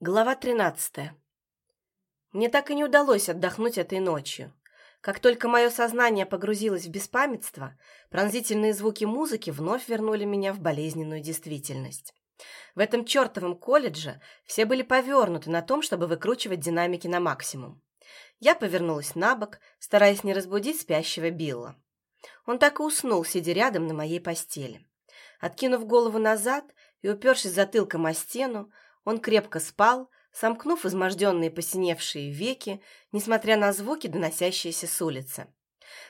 Глава 13. Мне так и не удалось отдохнуть этой ночью. Как только мое сознание погрузилось в беспамятство, пронзительные звуки музыки вновь вернули меня в болезненную действительность. В этом чертовом колледже все были повернуты на том, чтобы выкручивать динамики на максимум. Я повернулась на бок, стараясь не разбудить спящего Билла. Он так и уснул, сидя рядом на моей постели. Откинув голову назад и упершись затылком о стену, он крепко спал, сомкнув изможденные посиневшие веки, несмотря на звуки, доносящиеся с улицы.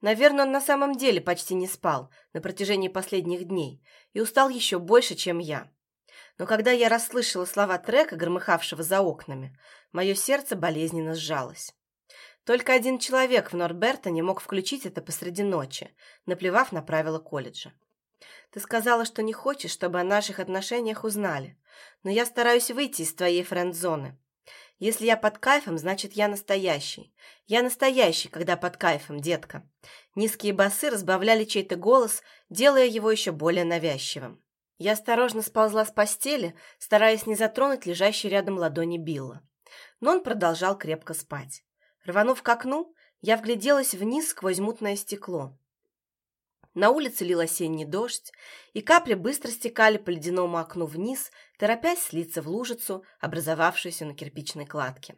Наверное, он на самом деле почти не спал на протяжении последних дней и устал еще больше, чем я. Но когда я расслышала слова трека, громыхавшего за окнами, мое сердце болезненно сжалось. Только один человек в Норбертоне мог включить это посреди ночи, наплевав на правила колледжа. Ты сказала, что не хочешь, чтобы о наших отношениях узнали, но я стараюсь выйти из твоей френд-зоны. Если я под кайфом, значит, я настоящий. Я настоящий, когда под кайфом, детка. Низкие басы разбавляли чей-то голос, делая его еще более навязчивым. Я осторожно сползла с постели, стараясь не затронуть лежащей рядом ладони Билла. Но он продолжал крепко спать. Рванув к окну, я вгляделась вниз сквозь мутное стекло. На улице лил осенний дождь, и капли быстро стекали по ледяному окну вниз, торопясь слиться в лужицу, образовавшуюся на кирпичной кладке.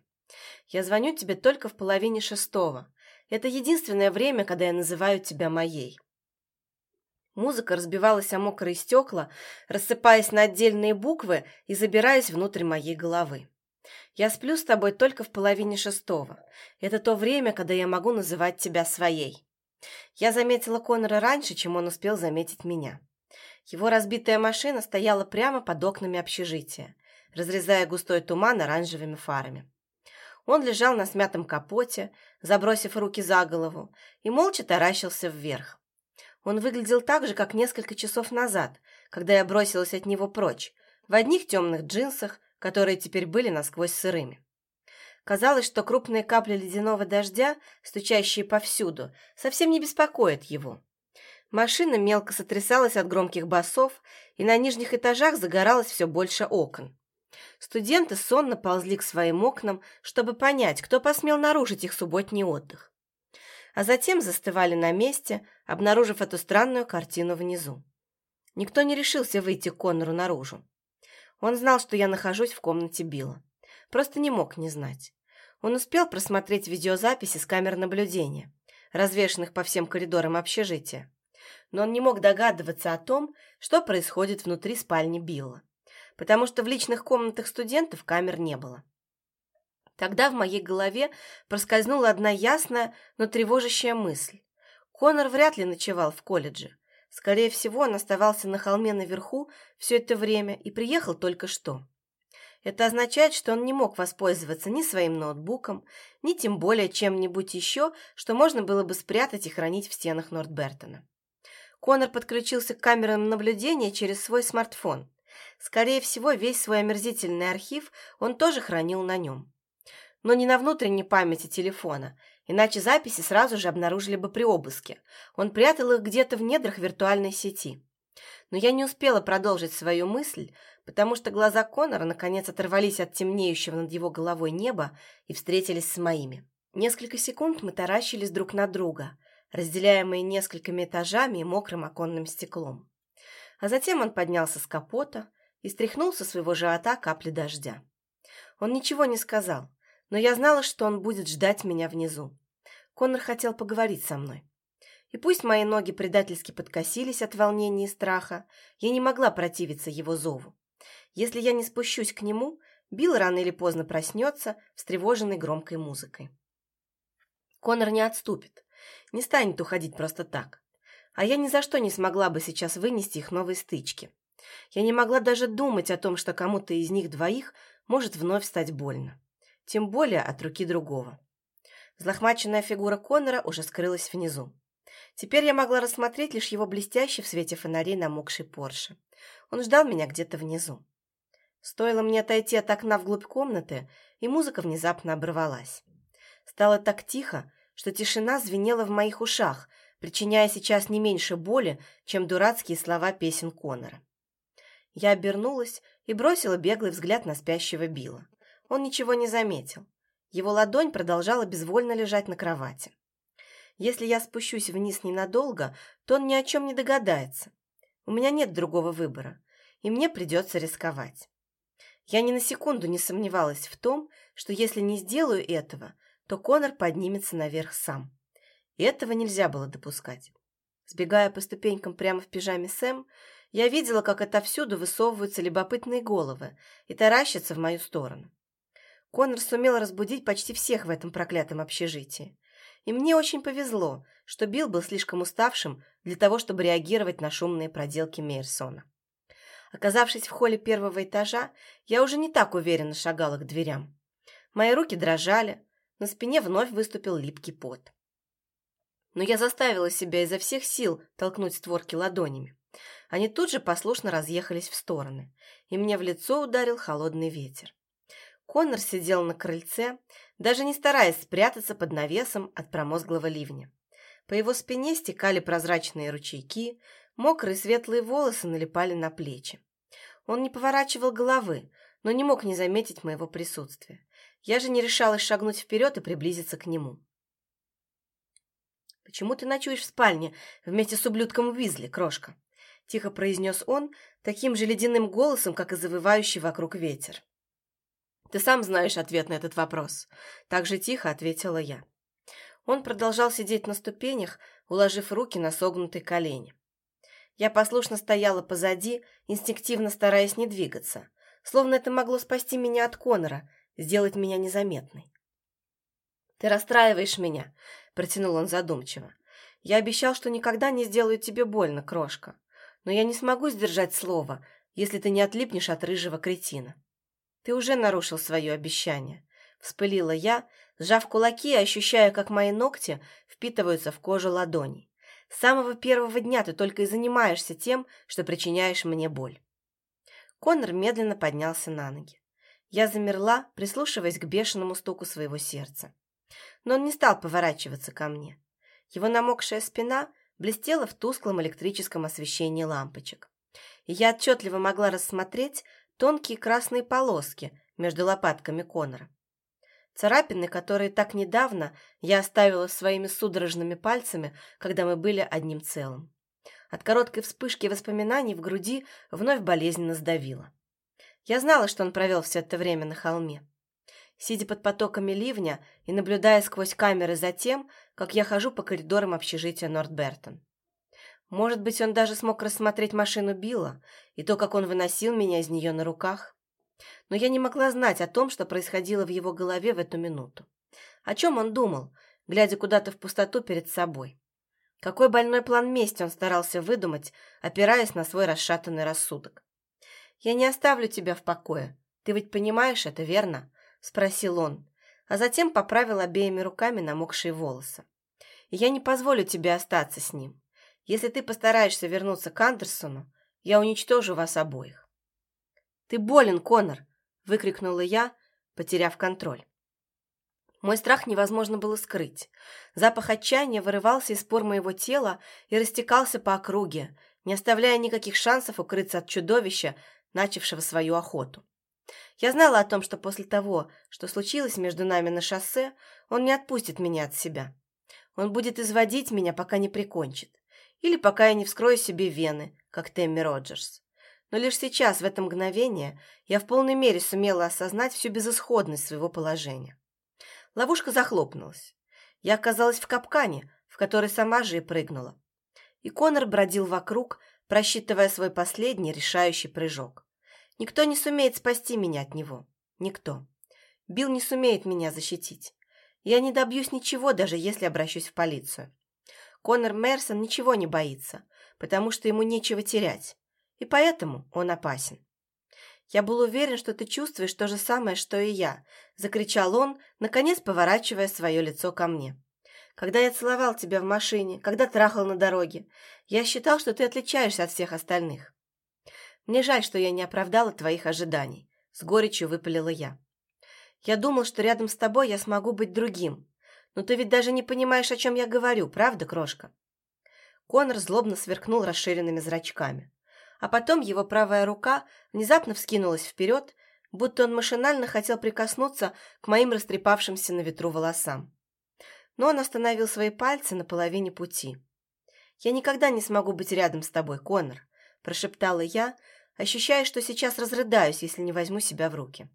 «Я звоню тебе только в половине шестого. Это единственное время, когда я называю тебя моей». Музыка разбивалась о мокрые стекла, рассыпаясь на отдельные буквы и забираясь внутрь моей головы. «Я сплю с тобой только в половине шестого. Это то время, когда я могу называть тебя своей». Я заметила Конора раньше, чем он успел заметить меня. Его разбитая машина стояла прямо под окнами общежития, разрезая густой туман оранжевыми фарами. Он лежал на смятом капоте, забросив руки за голову, и молча таращился вверх. Он выглядел так же, как несколько часов назад, когда я бросилась от него прочь, в одних темных джинсах, которые теперь были насквозь сырыми. Казалось, что крупные капли ледяного дождя, стучащие повсюду, совсем не беспокоят его. Машина мелко сотрясалась от громких басов, и на нижних этажах загоралось все больше окон. Студенты сонно ползли к своим окнам, чтобы понять, кто посмел нарушить их субботний отдых. А затем застывали на месте, обнаружив эту странную картину внизу. Никто не решился выйти к Коннору наружу. Он знал, что я нахожусь в комнате Билла. Просто не мог не знать. Он успел просмотреть видеозаписи с камер наблюдения, развешанных по всем коридорам общежития. Но он не мог догадываться о том, что происходит внутри спальни Билла, потому что в личных комнатах студентов камер не было. Тогда в моей голове проскользнула одна ясная, но тревожащая мысль. Конор вряд ли ночевал в колледже. Скорее всего, он оставался на холме наверху все это время и приехал только что. Это означает, что он не мог воспользоваться ни своим ноутбуком, ни тем более чем-нибудь еще, что можно было бы спрятать и хранить в стенах Нортбертона. Конор подключился к камерам наблюдения через свой смартфон. Скорее всего, весь свой омерзительный архив он тоже хранил на нем. Но не на внутренней памяти телефона, иначе записи сразу же обнаружили бы при обыске. Он прятал их где-то в недрах виртуальной сети. Но я не успела продолжить свою мысль, потому что глаза Конора наконец оторвались от темнеющего над его головой неба и встретились с моими. Несколько секунд мы таращились друг на друга, разделяемые несколькими этажами и мокрым оконным стеклом. А затем он поднялся с капота и стряхнул со своего живота капли дождя. Он ничего не сказал, но я знала, что он будет ждать меня внизу. Конор хотел поговорить со мной. И пусть мои ноги предательски подкосились от волнения и страха, я не могла противиться его зову. Если я не спущусь к нему, Билл рано или поздно проснется, встревоженный громкой музыкой. Конор не отступит, не станет уходить просто так. А я ни за что не смогла бы сейчас вынести их новые стычки. Я не могла даже думать о том, что кому-то из них двоих может вновь стать больно. Тем более от руки другого. Взлохмаченная фигура Конора уже скрылась внизу. Теперь я могла рассмотреть лишь его блестящий в свете фонарей намокший Порше. Он ждал меня где-то внизу. Стоило мне отойти от окна вглубь комнаты, и музыка внезапно оборвалась. Стало так тихо, что тишина звенела в моих ушах, причиняя сейчас не меньше боли, чем дурацкие слова песен Конора. Я обернулась и бросила беглый взгляд на спящего Билла. Он ничего не заметил. Его ладонь продолжала безвольно лежать на кровати. Если я спущусь вниз ненадолго, то он ни о чем не догадается. У меня нет другого выбора, и мне придется рисковать. Я ни на секунду не сомневалась в том, что если не сделаю этого, то Конор поднимется наверх сам. И этого нельзя было допускать. Сбегая по ступенькам прямо в пижаме Сэм, я видела, как отовсюду высовываются любопытные головы и таращатся в мою сторону. Конор сумел разбудить почти всех в этом проклятом общежитии. И мне очень повезло, что Билл был слишком уставшим для того, чтобы реагировать на шумные проделки Мейерсона. Оказавшись в холле первого этажа, я уже не так уверенно шагала к дверям. Мои руки дрожали, на спине вновь выступил липкий пот. Но я заставила себя изо всех сил толкнуть створки ладонями. Они тут же послушно разъехались в стороны, и мне в лицо ударил холодный ветер. Коннор сидел на крыльце, даже не стараясь спрятаться под навесом от промозглого ливня. По его спине стекали прозрачные ручейки, мокрые светлые волосы налипали на плечи. Он не поворачивал головы, но не мог не заметить моего присутствия. Я же не решалась шагнуть вперед и приблизиться к нему. «Почему ты ночуешь в спальне вместе с ублюдком Уизли, крошка?» Тихо произнес он, таким же ледяным голосом, как и завывающий вокруг ветер. «Ты сам знаешь ответ на этот вопрос», — так же тихо ответила я. Он продолжал сидеть на ступенях, уложив руки на согнутые колени. Я послушно стояла позади, инстинктивно стараясь не двигаться, словно это могло спасти меня от Конора, сделать меня незаметной. «Ты расстраиваешь меня», — протянул он задумчиво. «Я обещал, что никогда не сделаю тебе больно, крошка, но я не смогу сдержать слово, если ты не отлипнешь от рыжего кретина». «Ты уже нарушил свое обещание», — вспылила я, сжав кулаки ощущая, как мои ногти впитываются в кожу ладоней. «С самого первого дня ты только и занимаешься тем, что причиняешь мне боль». Конор медленно поднялся на ноги. Я замерла, прислушиваясь к бешеному стуку своего сердца. Но он не стал поворачиваться ко мне. Его намокшая спина блестела в тусклом электрическом освещении лампочек. И я отчетливо могла рассмотреть тонкие красные полоски между лопатками Конора. Царапины, которые так недавно я оставила своими судорожными пальцами, когда мы были одним целым. От короткой вспышки воспоминаний в груди вновь болезненно сдавило. Я знала, что он провел все это время на холме. Сидя под потоками ливня и наблюдая сквозь камеры за тем, как я хожу по коридорам общежития Нортбертон. Может быть, он даже смог рассмотреть машину Билла и то, как он выносил меня из нее на руках. Но я не могла знать о том, что происходило в его голове в эту минуту. О чем он думал, глядя куда-то в пустоту перед собой. Какой больной план мести он старался выдумать, опираясь на свой расшатанный рассудок. «Я не оставлю тебя в покое. Ты ведь понимаешь это, верно?» – спросил он, а затем поправил обеими руками намокшие волосы. «Я не позволю тебе остаться с ним. Если ты постараешься вернуться к Андерсону, я уничтожу вас обоих». «Ты болен, Конор!» – выкрикнула я, потеряв контроль. Мой страх невозможно было скрыть. Запах отчаяния вырывался из пор моего тела и растекался по округе, не оставляя никаких шансов укрыться от чудовища, начавшего свою охоту. Я знала о том, что после того, что случилось между нами на шоссе, он не отпустит меня от себя. Он будет изводить меня, пока не прикончит или пока я не вскрою себе вены, как Тэмми Роджерс. Но лишь сейчас, в это мгновение, я в полной мере сумела осознать всю безысходность своего положения. Ловушка захлопнулась. Я оказалась в капкане, в который сама же и прыгнула. И Конор бродил вокруг, просчитывая свой последний решающий прыжок. Никто не сумеет спасти меня от него. Никто. Билл не сумеет меня защитить. Я не добьюсь ничего, даже если обращусь в полицию. Конор Мерсон ничего не боится, потому что ему нечего терять, и поэтому он опасен. «Я был уверен, что ты чувствуешь то же самое, что и я», – закричал он, наконец поворачивая свое лицо ко мне. «Когда я целовал тебя в машине, когда трахал на дороге, я считал, что ты отличаешься от всех остальных. Мне жаль, что я не оправдала твоих ожиданий», – с горечью выпалила я. «Я думал, что рядом с тобой я смогу быть другим, но ты ведь даже не понимаешь, о чем я говорю, правда, крошка?» Конор злобно сверкнул расширенными зрачками. А потом его правая рука внезапно вскинулась вперед, будто он машинально хотел прикоснуться к моим растрепавшимся на ветру волосам. Но он остановил свои пальцы на половине пути. «Я никогда не смогу быть рядом с тобой, Конор», – прошептала я, ощущая, что сейчас разрыдаюсь, если не возьму себя в руки.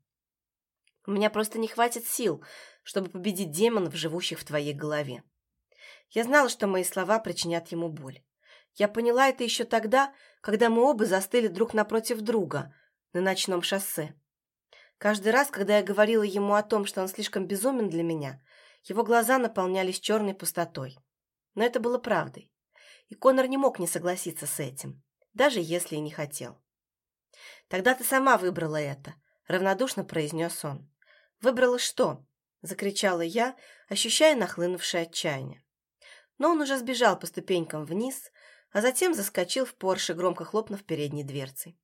«У меня просто не хватит сил, чтобы победить демонов, живущих в твоей голове». Я знала, что мои слова причинят ему боль. Я поняла это еще тогда, когда мы оба застыли друг напротив друга на ночном шоссе. Каждый раз, когда я говорила ему о том, что он слишком безумен для меня, его глаза наполнялись черной пустотой. Но это было правдой. И Конор не мог не согласиться с этим, даже если и не хотел. «Тогда ты сама выбрала это», — равнодушно произнес он. «Выбрала что?» — закричала я, ощущая нахлынувшее отчаяние. Но он уже сбежал по ступенькам вниз, а затем заскочил в Порше, громко хлопнув передней дверцей.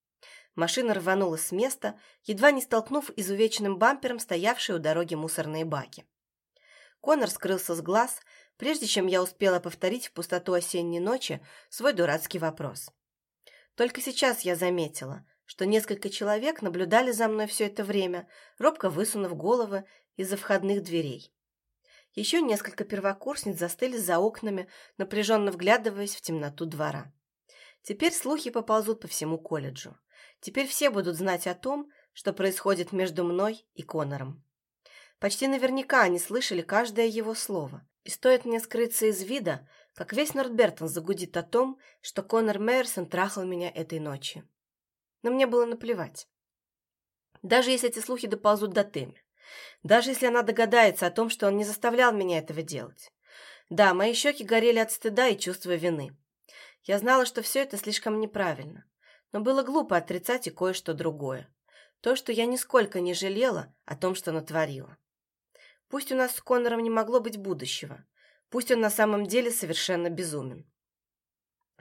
Машина рванула с места, едва не столкнув изувеченным бампером стоявшие у дороги мусорные баки. Конор скрылся с глаз, прежде чем я успела повторить в пустоту осенней ночи свой дурацкий вопрос. Только сейчас я заметила, что несколько человек наблюдали за мной все это время, робко высунув головы из-за входных дверей. Еще несколько первокурсниц застыли за окнами, напряженно вглядываясь в темноту двора. Теперь слухи поползут по всему колледжу. Теперь все будут знать о том, что происходит между мной и Конором. Почти наверняка они слышали каждое его слово. И стоит мне скрыться из вида, как весь Нордбертон загудит о том, что Конор Мейерсон трахал меня этой ночью. Но мне было наплевать. Даже если эти слухи доползут до Тэмми. Даже если она догадается о том, что он не заставлял меня этого делать. Да, мои щеки горели от стыда и чувства вины. Я знала, что все это слишком неправильно. Но было глупо отрицать и кое-что другое. То, что я нисколько не жалела о том, что натворила. Пусть у нас с Коннором не могло быть будущего. Пусть он на самом деле совершенно безумен.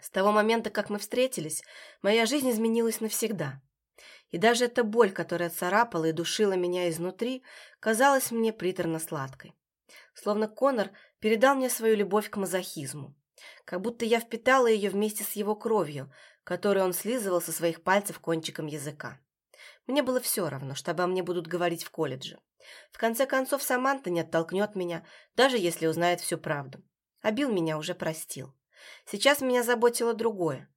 С того момента, как мы встретились, моя жизнь изменилась навсегда. И даже эта боль, которая царапала и душила меня изнутри, казалась мне приторно-сладкой. Словно Конор передал мне свою любовь к мазохизму. Как будто я впитала ее вместе с его кровью, которую он слизывал со своих пальцев кончиком языка. Мне было все равно, что обо мне будут говорить в колледже. В конце концов, Саманта не оттолкнет меня, даже если узнает всю правду. А Билл меня уже простил. Сейчас меня заботило другое.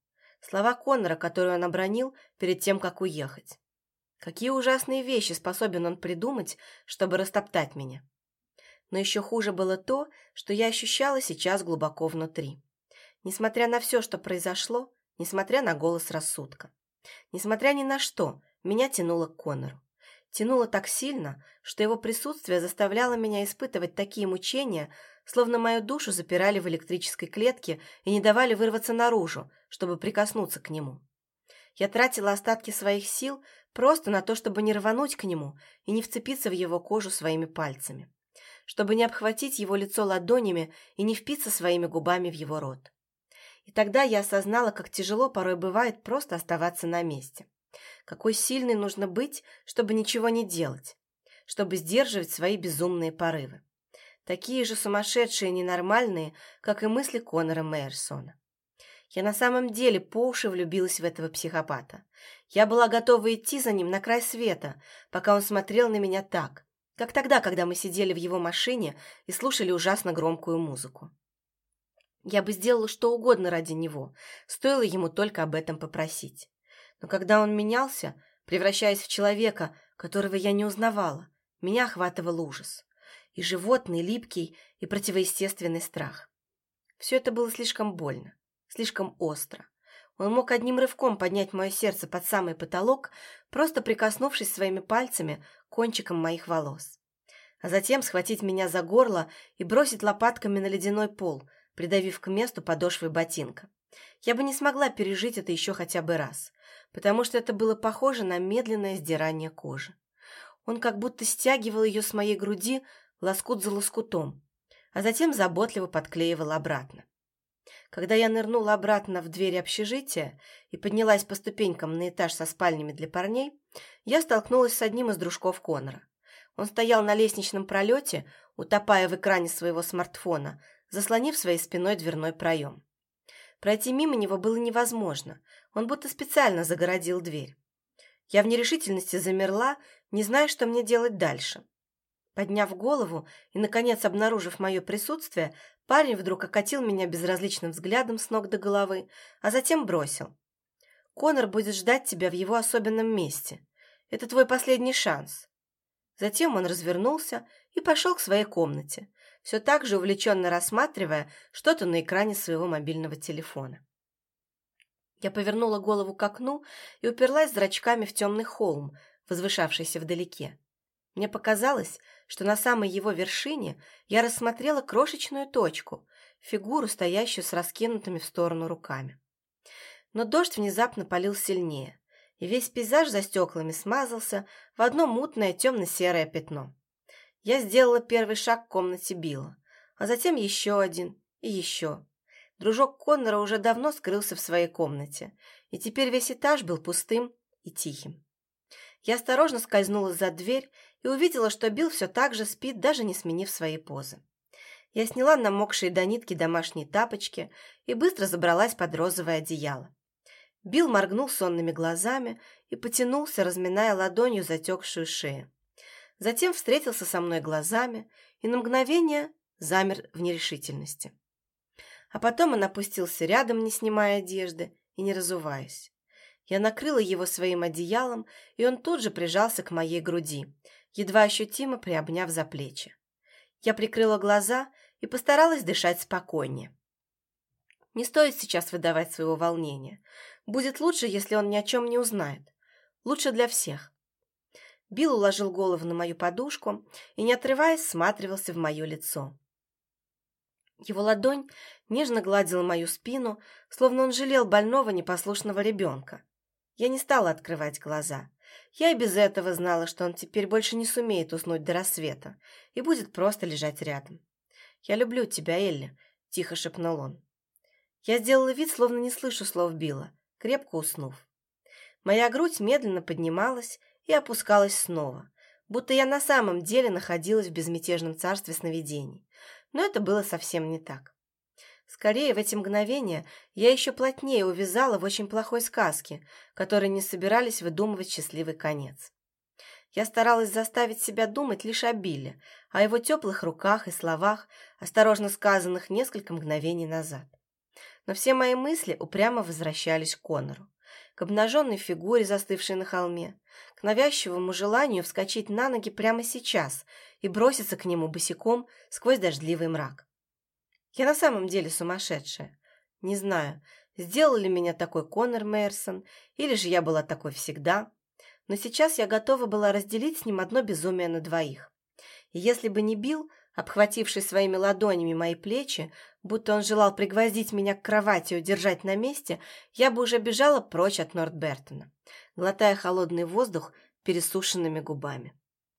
Слова Коннора, которые он обронил перед тем, как уехать. Какие ужасные вещи способен он придумать, чтобы растоптать меня. Но еще хуже было то, что я ощущала сейчас глубоко внутри. Несмотря на все, что произошло, несмотря на голос рассудка, несмотря ни на что, меня тянуло к Коннору. Тянуло так сильно, что его присутствие заставляло меня испытывать такие мучения, словно мою душу запирали в электрической клетке и не давали вырваться наружу, чтобы прикоснуться к нему. Я тратила остатки своих сил просто на то, чтобы не рвануть к нему и не вцепиться в его кожу своими пальцами, чтобы не обхватить его лицо ладонями и не впиться своими губами в его рот. И тогда я осознала, как тяжело порой бывает просто оставаться на месте. Какой сильной нужно быть, чтобы ничего не делать, чтобы сдерживать свои безумные порывы такие же сумасшедшие и ненормальные, как и мысли Конора Мейерсона. Я на самом деле по уши влюбилась в этого психопата. Я была готова идти за ним на край света, пока он смотрел на меня так, как тогда, когда мы сидели в его машине и слушали ужасно громкую музыку. Я бы сделала что угодно ради него, стоило ему только об этом попросить. Но когда он менялся, превращаясь в человека, которого я не узнавала, меня охватывал ужас и животный, липкий и противоестественный страх. Все это было слишком больно, слишком остро. Он мог одним рывком поднять мое сердце под самый потолок, просто прикоснувшись своими пальцами к кончикам моих волос. А затем схватить меня за горло и бросить лопатками на ледяной пол, придавив к месту подошвы ботинка. Я бы не смогла пережить это еще хотя бы раз, потому что это было похоже на медленное сдирание кожи. Он как будто стягивал ее с моей груди, лоскут за лоскутом, а затем заботливо подклеивал обратно. Когда я нырнула обратно в дверь общежития и поднялась по ступенькам на этаж со спальнями для парней, я столкнулась с одним из дружков Конора. Он стоял на лестничном пролете, утопая в экране своего смартфона, заслонив своей спиной дверной проем. Пройти мимо него было невозможно, он будто специально загородил дверь. Я в нерешительности замерла, не зная, что мне делать дальше. Подняв голову и, наконец, обнаружив мое присутствие, парень вдруг окатил меня безразличным взглядом с ног до головы, а затем бросил. «Конор будет ждать тебя в его особенном месте. Это твой последний шанс». Затем он развернулся и пошел к своей комнате, все так же увлеченно рассматривая что-то на экране своего мобильного телефона. Я повернула голову к окну и уперлась зрачками в темный холм, возвышавшийся вдалеке. Мне показалось, что на самой его вершине я рассмотрела крошечную точку, фигуру, стоящую с раскинутыми в сторону руками. Но дождь внезапно полил сильнее, и весь пейзаж за стеклами смазался в одно мутное темно-серое пятно. Я сделала первый шаг к комнате Билла, а затем еще один и еще. Дружок Коннора уже давно скрылся в своей комнате, и теперь весь этаж был пустым и тихим. Я осторожно скользнула за дверь и увидела, что Билл все так же спит, даже не сменив свои позы. Я сняла намокшие до нитки домашние тапочки и быстро забралась под розовое одеяло. Билл моргнул сонными глазами и потянулся, разминая ладонью затекшую шею. Затем встретился со мной глазами и на мгновение замер в нерешительности. А потом он опустился рядом, не снимая одежды и не разуваясь. Я накрыла его своим одеялом, и он тут же прижался к моей груди, едва ощутимо приобняв за плечи. Я прикрыла глаза и постаралась дышать спокойнее. Не стоит сейчас выдавать своего волнения. Будет лучше, если он ни о чем не узнает. Лучше для всех. Билл уложил голову на мою подушку и, не отрываясь, всматривался в мое лицо. Его ладонь нежно гладила мою спину, словно он жалел больного непослушного ребенка. Я не стала открывать глаза. Я и без этого знала, что он теперь больше не сумеет уснуть до рассвета и будет просто лежать рядом. «Я люблю тебя, Элли», — тихо шепнул он. Я сделала вид, словно не слышу слов Билла, крепко уснув. Моя грудь медленно поднималась и опускалась снова, будто я на самом деле находилась в безмятежном царстве сновидений. Но это было совсем не так. Скорее, в эти мгновения я еще плотнее увязала в очень плохой сказке, которой не собирались выдумывать счастливый конец. Я старалась заставить себя думать лишь о Билле, о его теплых руках и словах, осторожно сказанных несколько мгновений назад. Но все мои мысли упрямо возвращались к Конору, к обнаженной фигуре, застывшей на холме, к навязчивому желанию вскочить на ноги прямо сейчас и броситься к нему босиком сквозь дождливый мрак. Я на самом деле сумасшедшая. Не знаю, сделал ли меня такой Конор Мейерсон, или же я была такой всегда. Но сейчас я готова была разделить с ним одно безумие на двоих. И если бы не бил, обхвативший своими ладонями мои плечи, будто он желал пригвоздить меня к кровати и удержать на месте, я бы уже бежала прочь от Нортбертона, глотая холодный воздух пересушенными губами.